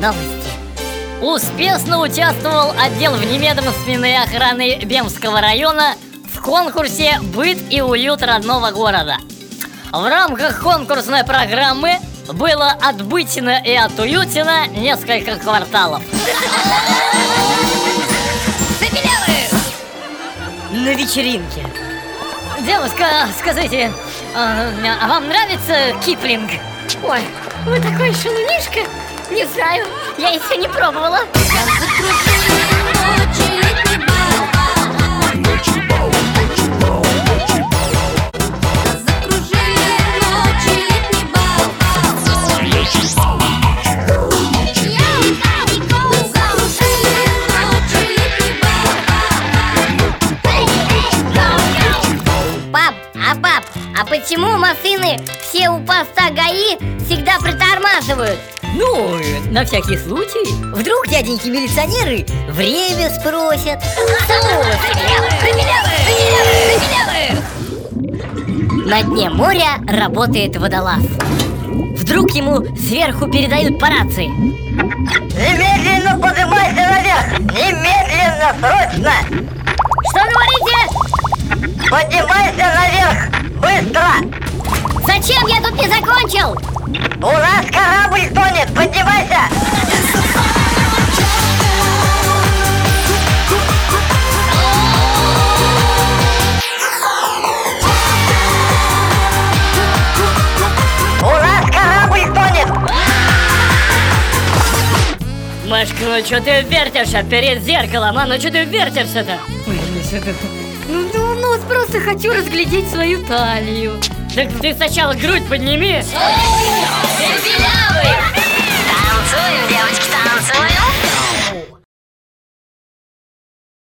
Новости. Успешно участвовал отдел вневедомственной охраны Бемского района в конкурсе «Быт и уют родного города». В рамках конкурсной программы было отбытено и отуютено несколько кварталов. На вечеринке. Девушка, скажите, а, а вам нравится Киплинг? Ой, вы такой шалунишка. Не знаю, я еще не пробовала. Пап, а почему машины все у поста ГАИ всегда притормаживают? Ну, на всякий случай. Вдруг дяденьки милиционеры время спросят. На дне моря работает водолаз. Вдруг ему сверху передают по рации. Немедленно поднимайся наверх! Немедленно, срочно! Что говорите? Поднимайся наверх! Быстро! Зачем я тут не закончил? У нас корабль тонет! Поднимайся! У нас корабль тонет! Машка, ну что ты вертишься перед зеркалом, а? Ну что ты вертишься-то? Ну, ну, ну, просто хочу разглядеть свою талию. Так ты сначала грудь подними. Танцуем,